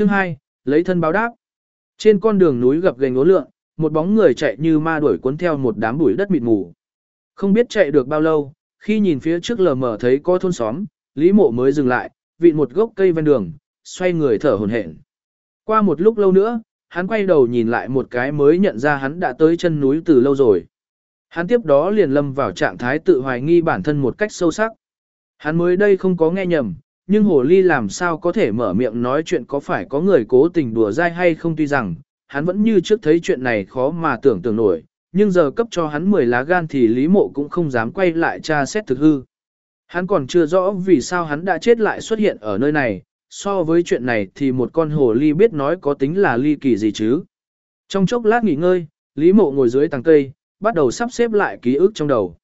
Chương 2, lấy thân báo đáp. Trên con đường núi gập ghềnh ngố lượng, một bóng người chạy như ma đuổi cuốn theo một đám bụi đất mịt mù. Không biết chạy được bao lâu, khi nhìn phía trước lờ mờ thấy có thôn xóm, Lý Mộ mới dừng lại, vịn một gốc cây ven đường, xoay người thở hổn hển. Qua một lúc lâu nữa, hắn quay đầu nhìn lại một cái mới nhận ra hắn đã tới chân núi từ lâu rồi. Hắn tiếp đó liền lâm vào trạng thái tự hoài nghi bản thân một cách sâu sắc. Hắn mới đây không có nghe nhầm, nhưng hồ ly làm sao có thể mở miệng nói chuyện có phải có người cố tình đùa dai hay không tuy rằng, hắn vẫn như trước thấy chuyện này khó mà tưởng tượng nổi, nhưng giờ cấp cho hắn 10 lá gan thì Lý Mộ cũng không dám quay lại tra xét thực hư. Hắn còn chưa rõ vì sao hắn đã chết lại xuất hiện ở nơi này, so với chuyện này thì một con hồ ly biết nói có tính là ly kỳ gì chứ. Trong chốc lát nghỉ ngơi, Lý Mộ ngồi dưới tàng cây, bắt đầu sắp xếp lại ký ức trong đầu.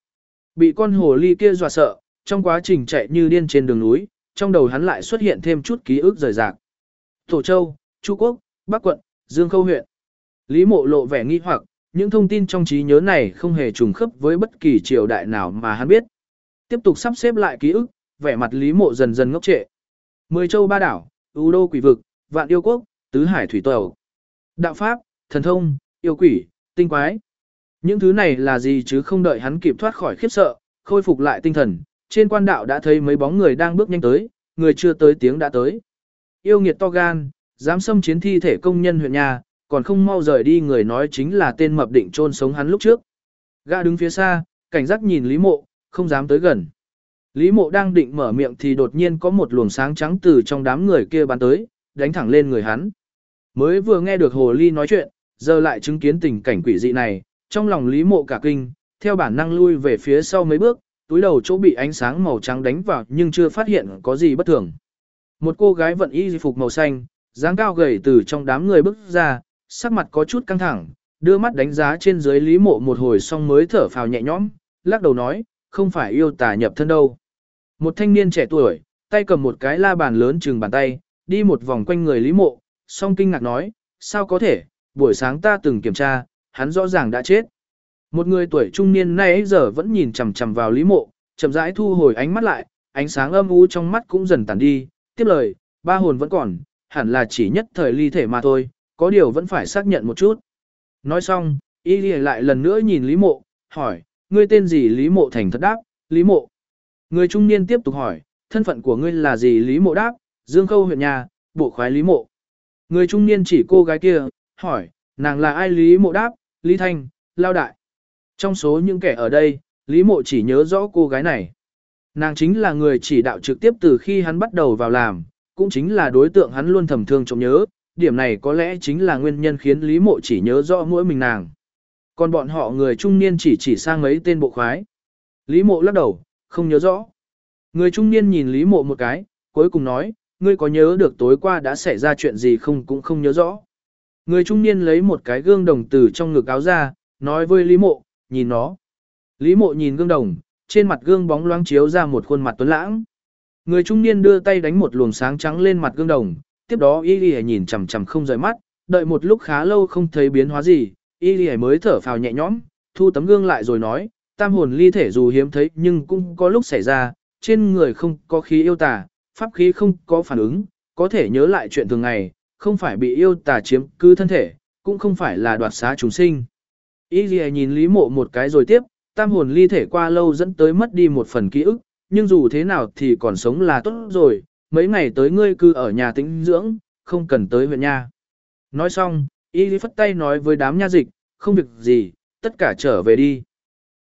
Bị con hồ ly kia dọa sợ, trong quá trình chạy như điên trên đường núi, trong đầu hắn lại xuất hiện thêm chút ký ức rời rạc. thổ Châu, Chu Quốc, Bắc Quận, Dương Khâu huyện. Lý Mộ lộ vẻ nghi hoặc, những thông tin trong trí nhớ này không hề trùng khớp với bất kỳ triều đại nào mà hắn biết. Tiếp tục sắp xếp lại ký ức, vẻ mặt Lý Mộ dần dần ngốc trệ. Mười châu ba đảo, u đô quỷ vực, vạn yêu quốc, tứ hải thủy tàu. Đạo pháp, thần thông, yêu quỷ, tinh quái. Những thứ này là gì chứ không đợi hắn kịp thoát khỏi khiếp sợ, khôi phục lại tinh thần, trên quan đạo đã thấy mấy bóng người đang bước nhanh tới, người chưa tới tiếng đã tới. Yêu nghiệt to gan, dám xâm chiến thi thể công nhân huyện nhà, còn không mau rời đi người nói chính là tên mập định trôn sống hắn lúc trước. Gã đứng phía xa, cảnh giác nhìn Lý Mộ, không dám tới gần. Lý Mộ đang định mở miệng thì đột nhiên có một luồng sáng trắng từ trong đám người kia bắn tới, đánh thẳng lên người hắn. Mới vừa nghe được Hồ Ly nói chuyện, giờ lại chứng kiến tình cảnh quỷ dị này, trong lòng Lý Mộ cả kinh, theo bản năng lui về phía sau mấy bước, túi đầu chỗ bị ánh sáng màu trắng đánh vào nhưng chưa phát hiện có gì bất thường. Một cô gái vận y phục màu xanh, dáng cao gầy từ trong đám người bước ra, sắc mặt có chút căng thẳng, đưa mắt đánh giá trên dưới Lý Mộ một hồi xong mới thở phào nhẹ nhõm, lắc đầu nói, không phải yêu tà nhập thân đâu. Một thanh niên trẻ tuổi, tay cầm một cái la bàn lớn chừng bàn tay, đi một vòng quanh người Lý Mộ, song kinh ngạc nói, sao có thể, buổi sáng ta từng kiểm tra, hắn rõ ràng đã chết. Một người tuổi trung niên nay giờ vẫn nhìn chằm chằm vào Lý Mộ, chậm rãi thu hồi ánh mắt lại, ánh sáng âm u trong mắt cũng dần tàn đi, tiếp lời, ba hồn vẫn còn, hẳn là chỉ nhất thời ly thể mà thôi, có điều vẫn phải xác nhận một chút. Nói xong, y lại lần nữa nhìn Lý Mộ, hỏi, ngươi tên gì Lý Mộ thành thật đáp, Lý Mộ. Người trung niên tiếp tục hỏi, thân phận của ngươi là gì Lý Mộ đáp, Dương Khâu huyện nhà, bộ khoái Lý Mộ. Người trung niên chỉ cô gái kia, hỏi, nàng là ai Lý Mộ đáp, Lý Thanh, Lao Đại. Trong số những kẻ ở đây, Lý Mộ chỉ nhớ rõ cô gái này. Nàng chính là người chỉ đạo trực tiếp từ khi hắn bắt đầu vào làm, cũng chính là đối tượng hắn luôn thầm thương trong nhớ, điểm này có lẽ chính là nguyên nhân khiến Lý Mộ chỉ nhớ rõ mỗi mình nàng. Còn bọn họ người trung niên chỉ chỉ sang mấy tên bộ khoái. Lý Mộ lắc đầu, không nhớ rõ. Người trung niên nhìn Lý Mộ một cái, cuối cùng nói, ngươi có nhớ được tối qua đã xảy ra chuyện gì không cũng không nhớ rõ. Người trung niên lấy một cái gương đồng từ trong ngực áo ra, nói với Lý Mộ, nhìn nó. Lý Mộ nhìn gương đồng, trên mặt gương bóng loáng chiếu ra một khuôn mặt tuấn lãng. Người trung niên đưa tay đánh một luồng sáng trắng lên mặt gương đồng, tiếp đó Y Lì nhìn chằm chằm không rời mắt, đợi một lúc khá lâu không thấy biến hóa gì, Y Lì mới thở phào nhẹ nhõm, thu tấm gương lại rồi nói, tam hồn ly thể dù hiếm thấy nhưng cũng có lúc xảy ra, trên người không có khí yêu tà, pháp khí không có phản ứng, có thể nhớ lại chuyện thường ngày, không phải bị yêu tà chiếm cứ thân thể, cũng không phải là đoạt xá chúng sinh. Y Lì nhìn Lý Mộ một cái rồi tiếp, tam hồn ly thể qua lâu dẫn tới mất đi một phần ký ức, nhưng dù thế nào thì còn sống là tốt rồi, mấy ngày tới ngươi cứ ở nhà tĩnh dưỡng, không cần tới huyện nha. Nói xong, y lý phất tay nói với đám nha dịch, không việc gì, tất cả trở về đi.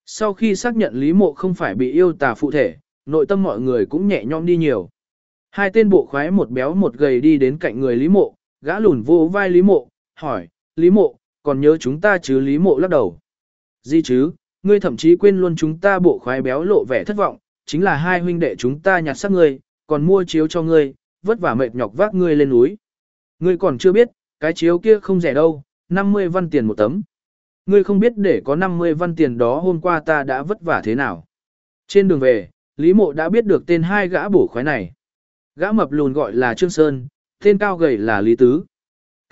Sau khi xác nhận Lý Mộ không phải bị yêu tà phụ thể, nội tâm mọi người cũng nhẹ nhõm đi nhiều. Hai tên bộ khoái một béo một gầy đi đến cạnh người Lý Mộ, gã lùn vô vai Lý Mộ, hỏi, Lý Mộ, còn nhớ chúng ta chứ Lý Mộ lắc đầu. Gì chứ, ngươi thậm chí quên luôn chúng ta bộ khoái béo lộ vẻ thất vọng, chính là hai huynh đệ chúng ta nhặt xác ngươi, còn mua chiếu cho ngươi, vất vả mệt nhọc vác ngươi lên núi. Ngươi còn chưa biết, cái chiếu kia không rẻ đâu, 50 văn tiền một tấm. Ngươi không biết để có 50 văn tiền đó hôm qua ta đã vất vả thế nào. Trên đường về, Lý Mộ đã biết được tên hai gã bổ khoái này. Gã mập lùn gọi là Trương Sơn, tên cao gầy là Lý Tứ.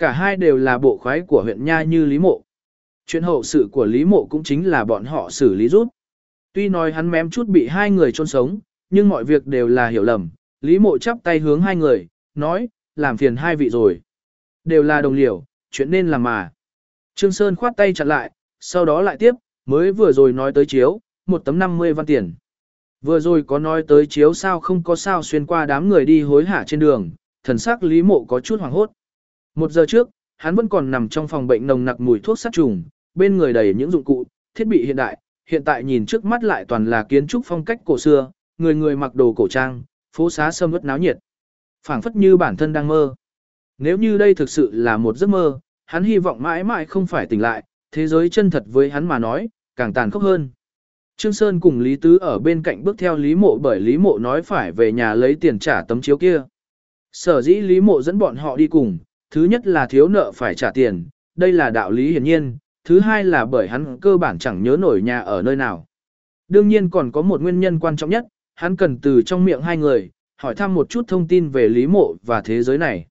Cả hai đều là bộ khoái của huyện Nha như Lý Mộ. Chuyện hậu sự của Lý Mộ cũng chính là bọn họ xử lý rút. Tuy nói hắn mém chút bị hai người chôn sống, nhưng mọi việc đều là hiểu lầm, Lý mộ chắp tay hướng hai người, nói, làm phiền hai vị rồi. Đều là đồng liều, chuyện nên làm mà. Trương Sơn khoát tay chặn lại, sau đó lại tiếp, mới vừa rồi nói tới chiếu, một tấm 50 văn tiền. Vừa rồi có nói tới chiếu sao không có sao xuyên qua đám người đi hối hả trên đường, thần sắc Lý Mộ có chút hoảng hốt. Một giờ trước, hắn vẫn còn nằm trong phòng bệnh nồng nặc mùi thuốc sát trùng, bên người đầy những dụng cụ, thiết bị hiện đại, hiện tại nhìn trước mắt lại toàn là kiến trúc phong cách cổ xưa, người người mặc đồ cổ trang, phố xá sâm ướt náo nhiệt. phảng phất như bản thân đang mơ. Nếu như đây thực sự là một giấc mơ, hắn hy vọng mãi mãi không phải tỉnh lại, thế giới chân thật với hắn mà nói, càng tàn khốc hơn. Trương Sơn cùng Lý Tứ ở bên cạnh bước theo Lý Mộ bởi Lý Mộ nói phải về nhà lấy tiền trả tấm chiếu kia. Sở dĩ Lý Mộ dẫn bọn họ đi cùng, thứ nhất là thiếu nợ phải trả tiền, đây là đạo lý hiển nhiên, thứ hai là bởi hắn cơ bản chẳng nhớ nổi nhà ở nơi nào. Đương nhiên còn có một nguyên nhân quan trọng nhất, hắn cần từ trong miệng hai người, hỏi thăm một chút thông tin về Lý Mộ và thế giới này.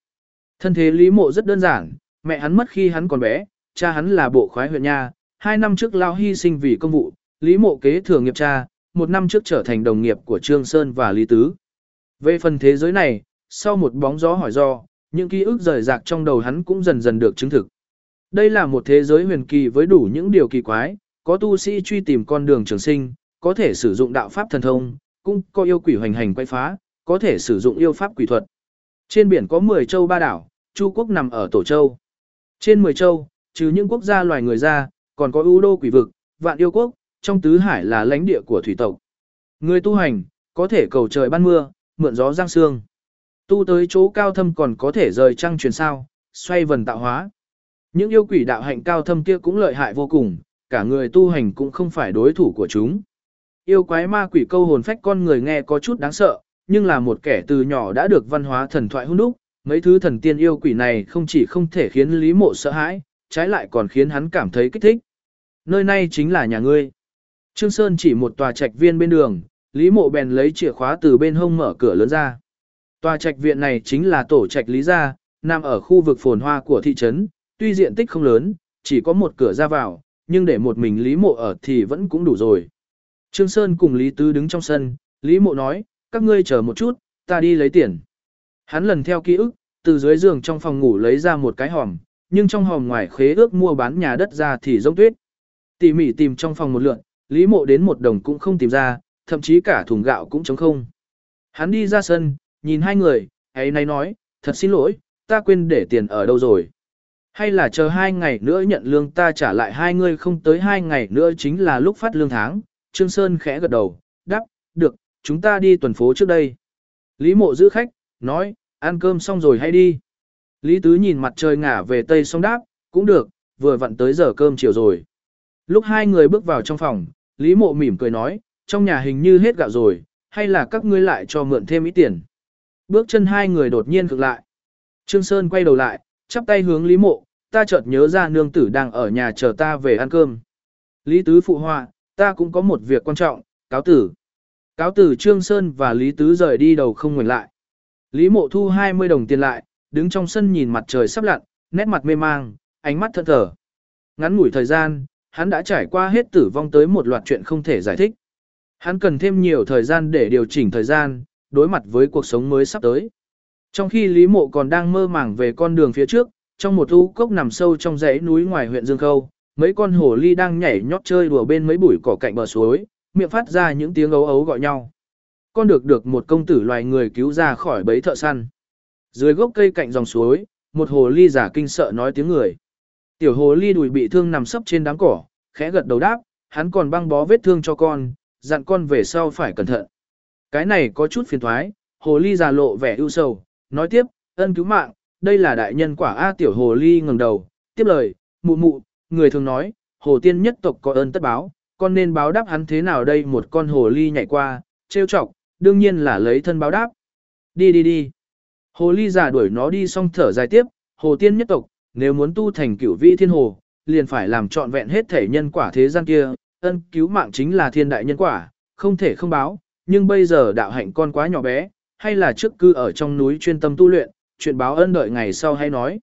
Thân thế Lý Mộ rất đơn giản, mẹ hắn mất khi hắn còn bé, cha hắn là bộ khoái huyện nha, hai năm trước lao hy sinh vì công vụ, Lý Mộ kế thừa nghiệp cha, một năm trước trở thành đồng nghiệp của Trương Sơn và Lý Tứ. Về phần thế giới này, sau một bóng gió hỏi do, những ký ức rời rạc trong đầu hắn cũng dần dần được chứng thực. Đây là một thế giới huyền kỳ với đủ những điều kỳ quái, có tu sĩ truy tìm con đường trường sinh, có thể sử dụng đạo pháp thần thông, cũng có yêu quỷ hoành hành quay phá, có thể sử dụng yêu pháp quỷ thuật. Trên biển có 10 châu ba đảo, Chu quốc nằm ở Tổ Châu. Trên 10 châu, trừ những quốc gia loài người ra, còn có ưu đô quỷ vực, vạn yêu quốc, trong tứ hải là lãnh địa của thủy tộc. Người tu hành, có thể cầu trời ban mưa, mượn gió giang sương. Tu tới chỗ cao thâm còn có thể rời trăng truyền sao, xoay vần tạo hóa. Những yêu quỷ đạo hạnh cao thâm kia cũng lợi hại vô cùng, cả người tu hành cũng không phải đối thủ của chúng. Yêu quái ma quỷ câu hồn phách con người nghe có chút đáng sợ, nhưng là một kẻ từ nhỏ đã được văn hóa thần thoại hôn đúc, mấy thứ thần tiên yêu quỷ này không chỉ không thể khiến Lý Mộ sợ hãi, trái lại còn khiến hắn cảm thấy kích thích. Nơi này chính là nhà ngươi. Trương Sơn chỉ một tòa trạch viên bên đường, Lý Mộ bèn lấy chìa khóa từ bên hông mở cửa lớn ra. Tòa trạch viện này chính là tổ trạch Lý gia, nằm ở khu vực phồn hoa của thị trấn, tuy diện tích không lớn, chỉ có một cửa ra vào, nhưng để một mình Lý Mộ ở thì vẫn cũng đủ rồi. Trương Sơn cùng Lý Tứ đứng trong sân, Lý Mộ nói, các ngươi chờ một chút, ta đi lấy tiền. Hắn lần theo ký ức, từ dưới giường trong phòng ngủ lấy ra một cái hòm, nhưng trong hòm ngoài khế ước mua bán nhà đất ra thì rông tuyết. Tỉ mỉ tìm trong phòng một lượn, Lý Mộ đến một đồng cũng không tìm ra, thậm chí cả thùng gạo cũng trống không. Hắn đi ra sân, nhìn hai người, ấy nay nói, thật xin lỗi, ta quên để tiền ở đâu rồi. Hay là chờ hai ngày nữa nhận lương ta trả lại hai người không tới hai ngày nữa chính là lúc phát lương tháng. Trương Sơn khẽ gật đầu, đáp, được, chúng ta đi tuần phố trước đây. Lý mộ giữ khách, nói, ăn cơm xong rồi hay đi. Lý Tứ nhìn mặt trời ngả về tây xong đáp, cũng được, vừa vặn tới giờ cơm chiều rồi. Lúc hai người bước vào trong phòng, Lý Mộ mỉm cười nói, trong nhà hình như hết gạo rồi, hay là các ngươi lại cho mượn thêm ít tiền. Bước chân hai người đột nhiên cực lại. Trương Sơn quay đầu lại, chắp tay hướng Lý Mộ, ta chợt nhớ ra nương tử đang ở nhà chờ ta về ăn cơm. Lý Tứ phụ họa, ta cũng có một việc quan trọng, cáo tử. Cáo tử Trương Sơn và Lý Tứ rời đi đầu không ngừng lại. Lý Mộ thu 20 đồng tiền lại, đứng trong sân nhìn mặt trời sắp lặn, nét mặt mê mang, ánh mắt thẫn thờ. Ngắn ngủi thời gian, hắn đã trải qua hết tử vong tới một loạt chuyện không thể giải thích. Hắn cần thêm nhiều thời gian để điều chỉnh thời gian, đối mặt với cuộc sống mới sắp tới. Trong khi Lý Mộ còn đang mơ màng về con đường phía trước, trong một u cốc nằm sâu trong dãy núi ngoài huyện Dương Khâu, mấy con hổ ly đang nhảy nhót chơi đùa bên mấy bụi cỏ cạnh bờ suối, miệng phát ra những tiếng ấu ấu gọi nhau. Con được được một công tử loài người cứu ra khỏi bẫy thợ săn. Dưới gốc cây cạnh dòng suối, một hồ ly giả kinh sợ nói tiếng người. Tiểu hồ ly đùi bị thương nằm sấp trên đám cỏ, khẽ gật đầu đáp, hắn còn băng bó vết thương cho con, dặn con về sau phải cẩn thận. Cái này có chút phiền thoái, hồ ly già lộ vẻ ưu sầu, nói tiếp, ân cứu mạng, đây là đại nhân quả A tiểu hồ ly ngẩng đầu, tiếp lời, mụ mụ, người thường nói, hồ tiên nhất tộc có ơn tất báo, con nên báo đáp hắn thế nào đây một con hồ ly nhảy qua, trêu chọc, đương nhiên là lấy thân báo đáp. Đi đi đi. Hồ ly già đuổi nó đi xong thở dài tiếp, hồ tiên nhất tộc, nếu muốn tu thành cửu vị thiên hồ, liền phải làm trọn vẹn hết thể nhân quả thế gian kia, ân cứu mạng chính là thiên đại nhân quả, không thể không báo, nhưng bây giờ đạo hạnh con quá nhỏ bé, hay là trước cư ở trong núi chuyên tâm tu luyện, chuyện báo ân đợi ngày sau hay nói.